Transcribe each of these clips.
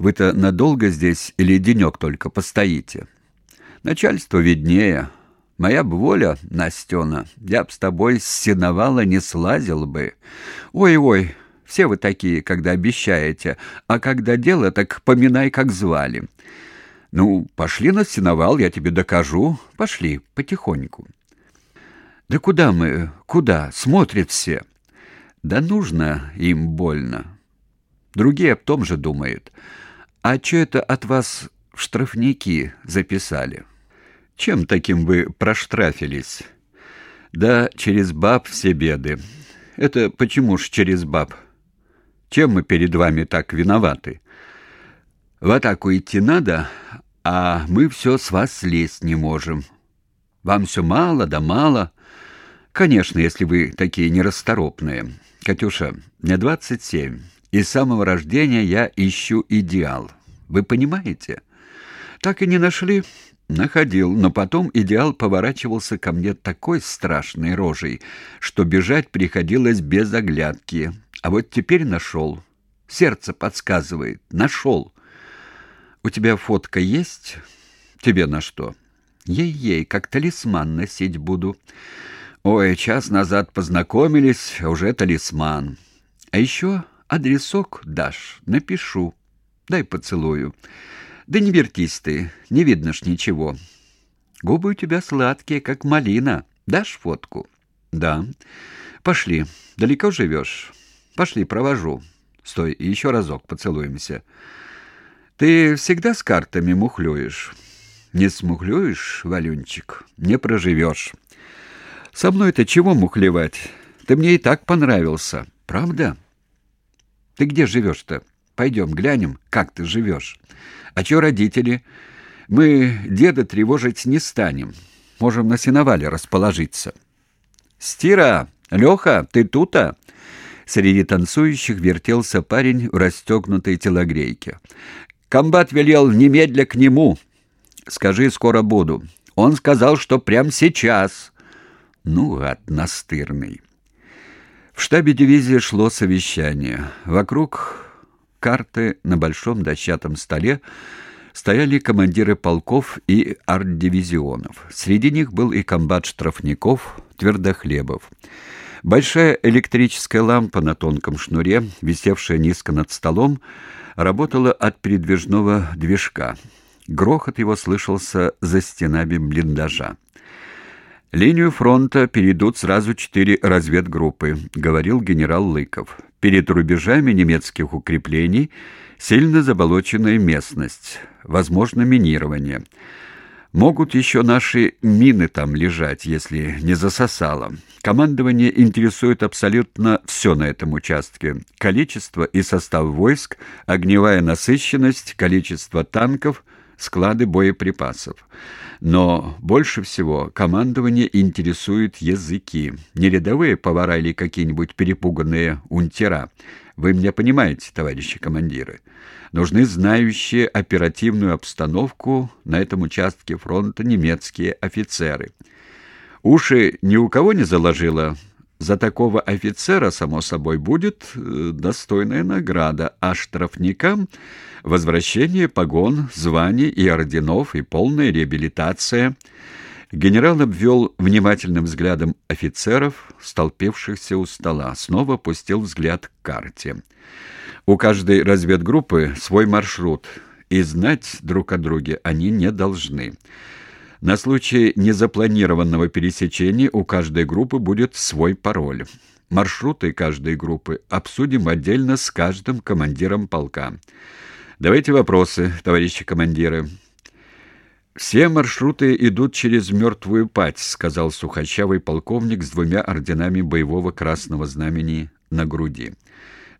Вы-то надолго здесь или денек только постоите? Начальство виднее. Моя б воля, Настена, я б с тобой с сеновала не слазил бы. Ой-ой, все вы такие, когда обещаете, а когда дело, так поминай, как звали. Ну, пошли на сеновал, я тебе докажу. Пошли, потихоньку. Да куда мы, куда? Смотрят все. Да нужно им больно. Другие об том же думают. А что это от вас в штрафники записали? Чем таким вы проштрафились? Да через баб все беды. Это почему ж через баб? Чем мы перед вами так виноваты? В атаку идти надо, а мы все с вас слезть не можем. Вам все мало да мало. Конечно, если вы такие нерасторопные. Катюша, мне двадцать семь. И с самого рождения я ищу идеал. Вы понимаете? Так и не нашли. Находил, но потом идеал поворачивался ко мне такой страшной рожей, что бежать приходилось без оглядки. А вот теперь нашел. Сердце подсказывает. Нашел. У тебя фотка есть? Тебе на что? Ей-ей, как талисман носить буду. Ой, час назад познакомились, а уже талисман. А еще Адресок дашь, напишу. Дай поцелую. Да не вертись ты, не видно ж ничего. Губы у тебя сладкие, как малина. Дашь фотку? Да. Пошли. Далеко живешь? Пошли, провожу. Стой, еще разок поцелуемся. Ты всегда с картами мухлюешь? Не смухлюешь, Валюнчик, не проживешь. Со мной-то чего мухлевать? Ты мне и так понравился. Правда? Ты где живешь-то? Пойдем глянем, как ты живешь. А чё родители? Мы деда тревожить не станем. Можем на сеновале расположиться. Стира, Леха, ты тут-а? Среди танцующих вертелся парень в расстегнутой телогрейке. Комбат велел немедля к нему. Скажи, скоро буду. Он сказал, что прямо сейчас. Ну, гад настырный. В штабе дивизии шло совещание. Вокруг карты на большом дощатом столе стояли командиры полков и арт-дивизионов. Среди них был и комбат штрафников Твердохлебов. Большая электрическая лампа на тонком шнуре, висевшая низко над столом, работала от передвижного движка. Грохот его слышался за стенами блиндажа. Линию фронта перейдут сразу четыре разведгруппы, говорил генерал Лыков. Перед рубежами немецких укреплений сильно заболоченная местность, возможно минирование. Могут еще наши мины там лежать, если не засосало. Командование интересует абсолютно все на этом участке. Количество и состав войск, огневая насыщенность, количество танков, склады боеприпасов. Но больше всего командование интересует языки. Не рядовые повара или какие-нибудь перепуганные унтера. Вы меня понимаете, товарищи командиры. Нужны знающие оперативную обстановку на этом участке фронта немецкие офицеры. Уши ни у кого не заложило за такого офицера, само собой, будет э, достойная награда, а штрафникам — возвращение погон, званий и орденов и полная реабилитация. Генерал обвел внимательным взглядом офицеров, столпившихся у стола, снова опустил взгляд к карте. У каждой разведгруппы свой маршрут, и знать друг о друге они не должны. На случай незапланированного пересечения у каждой группы будет свой пароль. Маршруты каждой группы обсудим отдельно с каждым командиром полка. Давайте вопросы, товарищи командиры. Все маршруты идут через мертвую пать, сказал сухощавый полковник с двумя орденами боевого красного знамени на груди.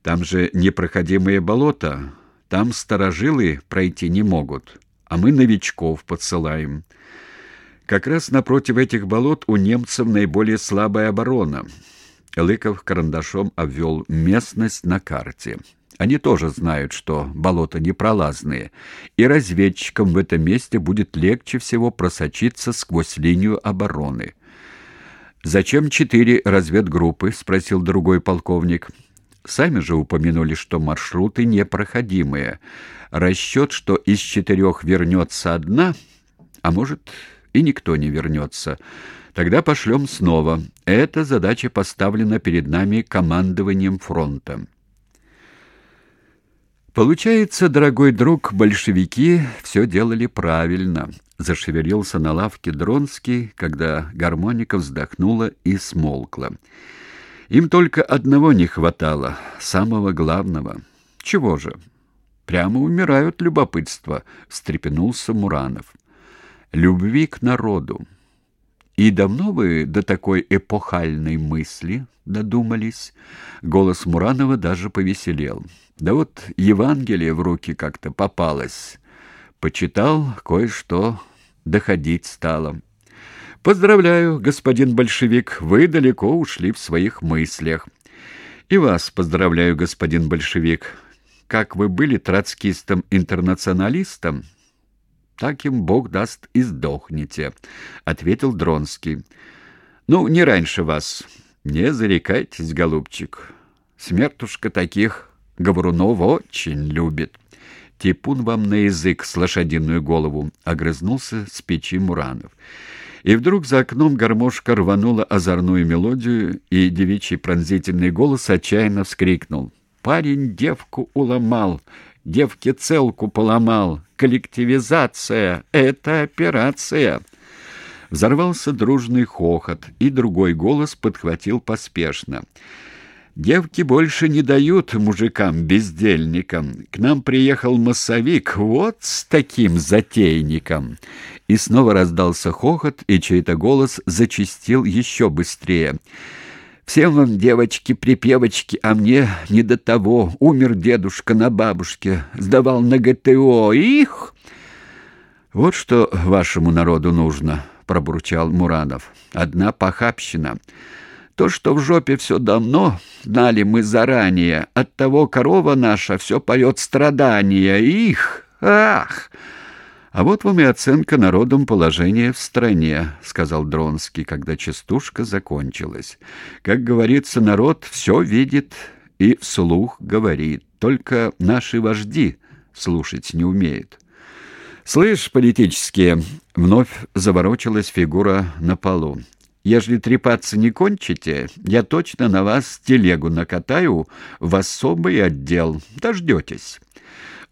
Там же непроходимые болота, там старожилы пройти не могут, а мы новичков подсылаем. Как раз напротив этих болот у немцев наиболее слабая оборона. Лыков карандашом обвел местность на карте. Они тоже знают, что болота непролазные, и разведчикам в этом месте будет легче всего просочиться сквозь линию обороны. «Зачем четыре разведгруппы?» — спросил другой полковник. Сами же упомянули, что маршруты непроходимые. Расчет, что из четырех вернется одна, а может и никто не вернется. Тогда пошлем снова. Эта задача поставлена перед нами командованием фронта. Получается, дорогой друг, большевики все делали правильно. Зашевелился на лавке Дронский, когда гармоника вздохнула и смолкла. Им только одного не хватало, самого главного. Чего же? Прямо умирают любопытство, встрепенулся Муранов. Любви к народу. И давно вы до такой эпохальной мысли додумались? Голос Муранова даже повеселел. Да вот Евангелие в руки как-то попалось. Почитал кое-что, доходить стало. Поздравляю, господин большевик, вы далеко ушли в своих мыслях. И вас поздравляю, господин большевик. Как вы были троцкистом-интернационалистом, так им Бог даст и сдохнете, ответил Дронский. Ну, не раньше вас. Не зарекайтесь, голубчик. Смертушка таких Говорунов очень любит. Типун вам на язык с лошадиную голову, огрызнулся с печи Муранов. И вдруг за окном гармошка рванула озорную мелодию, и девичий пронзительный голос отчаянно вскрикнул. «Парень девку уломал, девке целку поломал. Коллективизация — это операция!» Взорвался дружный хохот, и другой голос подхватил поспешно. Девки больше не дают мужикам-бездельникам. К нам приехал массовик вот с таким затейником. И снова раздался хохот, и чей-то голос зачистил еще быстрее. Всем вам, девочки-припевочки, а мне не до того. Умер дедушка на бабушке, сдавал на ГТО. Их! Вот что вашему народу нужно, пробурчал Муранов. Одна похабщина. То, что в жопе все давно, знали мы заранее. От того корова наша все поет страдания. Их! Ах! А вот вам и оценка народом положения в стране, сказал Дронский, когда частушка закончилась. Как говорится, народ все видит и вслух говорит. Только наши вожди слушать не умеют. Слышь, политические, вновь заворочилась фигура на полу. Ежели трепаться не кончите, я точно на вас телегу накатаю в особый отдел. Дождетесь».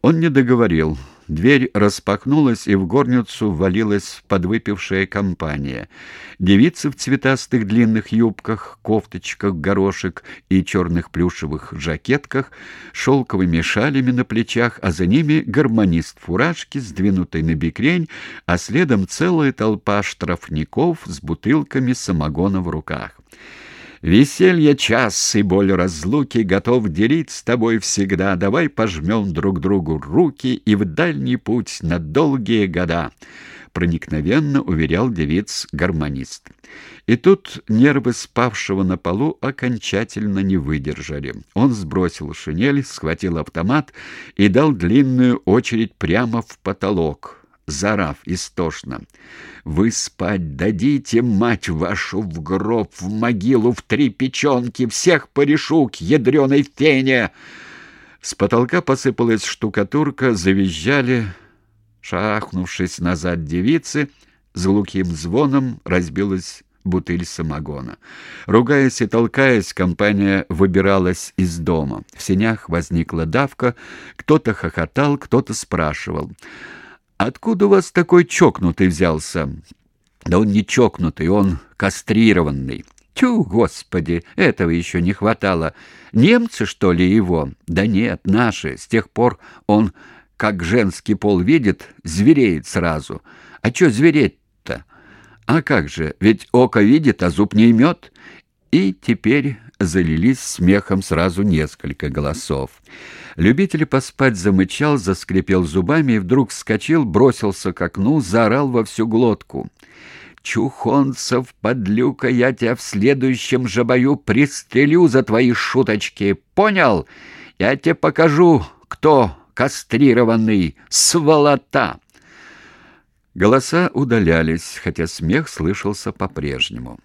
Он не договорил. Дверь распахнулась, и в горницу ввалилась подвыпившая компания. Девицы в цветастых длинных юбках, кофточках, горошек и черных плюшевых жакетках, шелковыми шалями на плечах, а за ними гармонист фуражки, сдвинутой на бикрень, а следом целая толпа штрафников с бутылками самогона в руках. Веселье час и боль разлуки готов делить с тобой всегда. Давай пожмем друг другу руки и в дальний путь на долгие года. Проникновенно уверял девиц гармонист. И тут нервы спавшего на полу окончательно не выдержали. Он сбросил шинель, схватил автомат и дал длинную очередь прямо в потолок зарав истошно. «Вы спать дадите, мать вашу, в гроб, в могилу, в три печенки, всех порешу к ядреной фене!» С потолка посыпалась штукатурка, завизжали, шахнувшись назад девицы, с глухим звоном разбилась бутыль самогона. Ругаясь и толкаясь, компания выбиралась из дома. В сенях возникла давка, кто-то хохотал, кто-то спрашивал — Откуда у вас такой чокнутый взялся? Да он не чокнутый, он кастрированный. Тю, господи, этого еще не хватало. Немцы, что ли, его? Да нет, наши. С тех пор он, как женский пол видит, звереет сразу. А что звереть-то? А как же, ведь око видит, а зуб не имет. И теперь залились смехом сразу несколько голосов. Любитель поспать замычал, заскрипел зубами и вдруг вскочил, бросился к окну, заорал во всю глотку. «Чухонцев, подлюка, я тебя в следующем же бою пристрелю за твои шуточки, понял? Я тебе покажу, кто кастрированный, сволота!» Голоса удалялись, хотя смех слышался по-прежнему.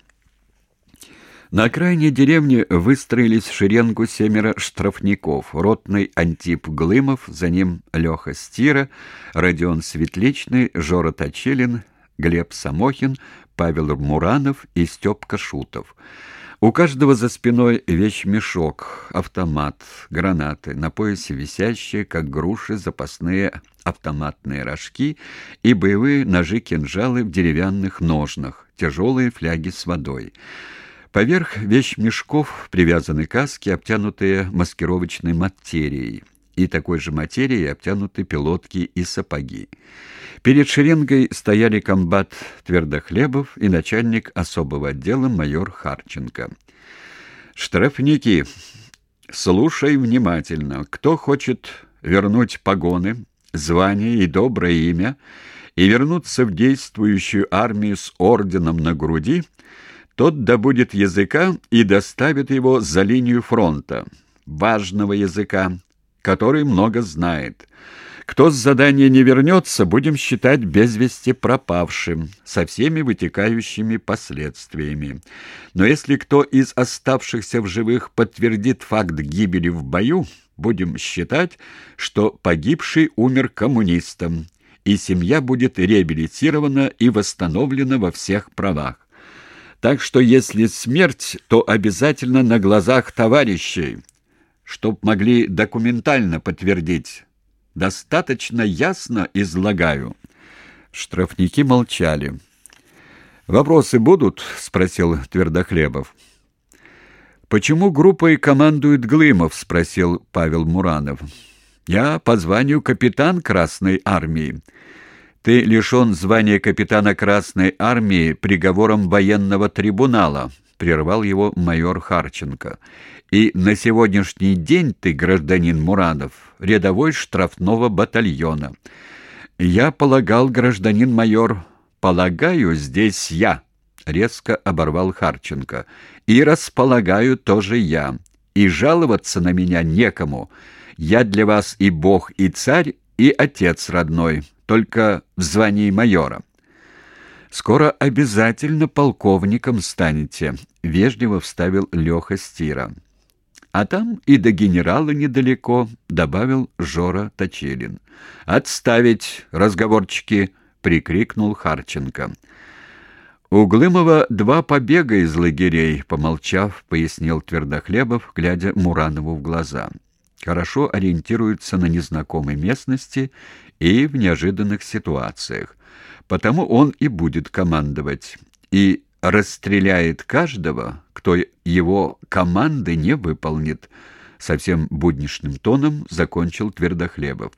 На окраине деревни выстроились шеренгу семеро штрафников. Ротный Антип Глымов, за ним Леха Стира, Родион Светличный, Жора Точилин, Глеб Самохин, Павел Муранов и Степка Шутов. У каждого за спиной вещмешок, автомат, гранаты, на поясе висящие, как груши, запасные автоматные рожки и боевые ножи-кинжалы в деревянных ножнах, тяжелые фляги с водой. Поверх вещмешков привязаны каски, обтянутые маскировочной материей, и такой же материей обтянуты пилотки и сапоги. Перед шеренгой стояли комбат Твердохлебов и начальник особого отдела майор Харченко. «Штрафники, слушай внимательно. Кто хочет вернуть погоны, звание и доброе имя и вернуться в действующую армию с орденом на груди, тот добудет языка и доставит его за линию фронта, важного языка, который много знает. Кто с задания не вернется, будем считать без вести пропавшим, со всеми вытекающими последствиями. Но если кто из оставшихся в живых подтвердит факт гибели в бою, будем считать, что погибший умер коммунистом, и семья будет реабилитирована и восстановлена во всех правах. Так что если смерть, то обязательно на глазах товарищей, чтоб могли документально подтвердить. Достаточно ясно излагаю. Штрафники молчали. «Вопросы будут?» — спросил Твердохлебов. «Почему группой командует Глымов?» — спросил Павел Муранов. «Я по званию капитан Красной Армии. Ты лишен звания капитана Красной Армии приговором военного трибунала», — прервал его майор Харченко. «И на сегодняшний день ты, гражданин Муранов, рядовой штрафного батальона». «Я полагал, гражданин майор, полагаю, здесь я». — резко оборвал Харченко. «И располагаю тоже я. И жаловаться на меня некому. Я для вас и бог, и царь, и отец родной, только в звании майора». «Скоро обязательно полковником станете», — вежливо вставил Леха Стира. «А там и до генерала недалеко», — добавил Жора Точилин. «Отставить разговорчики!» — прикрикнул Харченко. «У Глымова два побега из лагерей», — помолчав, пояснил Твердохлебов, глядя Муранову в глаза. «Хорошо ориентируется на незнакомой местности и в неожиданных ситуациях. Потому он и будет командовать. И расстреляет каждого, кто его команды не выполнит», — совсем будничным тоном закончил Твердохлебов.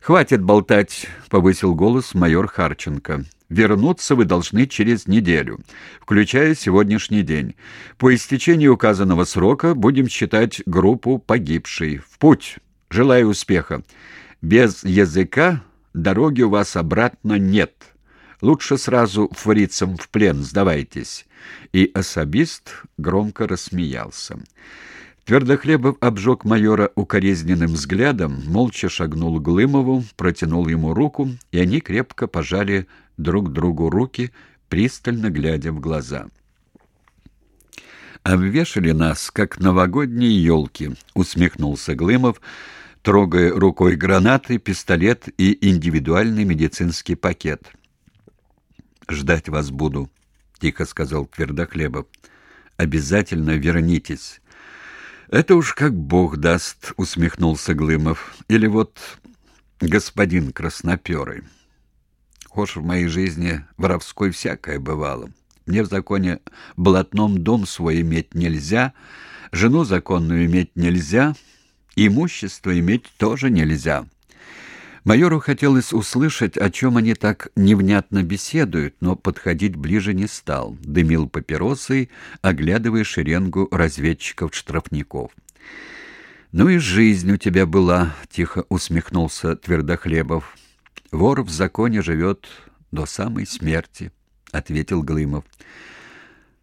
«Хватит болтать», — повысил голос майор Харченко. Вернуться вы должны через неделю, включая сегодняшний день. По истечении указанного срока будем считать группу погибшей. В путь. Желаю успеха. Без языка дороги у вас обратно нет. Лучше сразу фрицам в плен сдавайтесь. И особист громко рассмеялся. Твердохлебов обжег майора укоризненным взглядом, молча шагнул к Глымову, протянул ему руку, и они крепко пожали друг другу руки, пристально глядя в глаза. «Обвешали нас, как новогодние елки», — усмехнулся Глымов, трогая рукой гранаты, пистолет и индивидуальный медицинский пакет. «Ждать вас буду», — тихо сказал Твердохлебов. «Обязательно вернитесь». «Это уж как бог даст», — усмехнулся Глымов. «Или вот господин Красноперый. Хошь в моей жизни воровской всякое бывало. Мне в законе блатном дом свой иметь нельзя, жену законную иметь нельзя, имущество иметь тоже нельзя». Майору хотелось услышать, о чем они так невнятно беседуют, но подходить ближе не стал. Дымил папиросой, оглядывая шеренгу разведчиков-штрафников. «Ну и жизнь у тебя была», — тихо усмехнулся Твердохлебов. «Вор в законе живет до самой смерти», — ответил Глымов.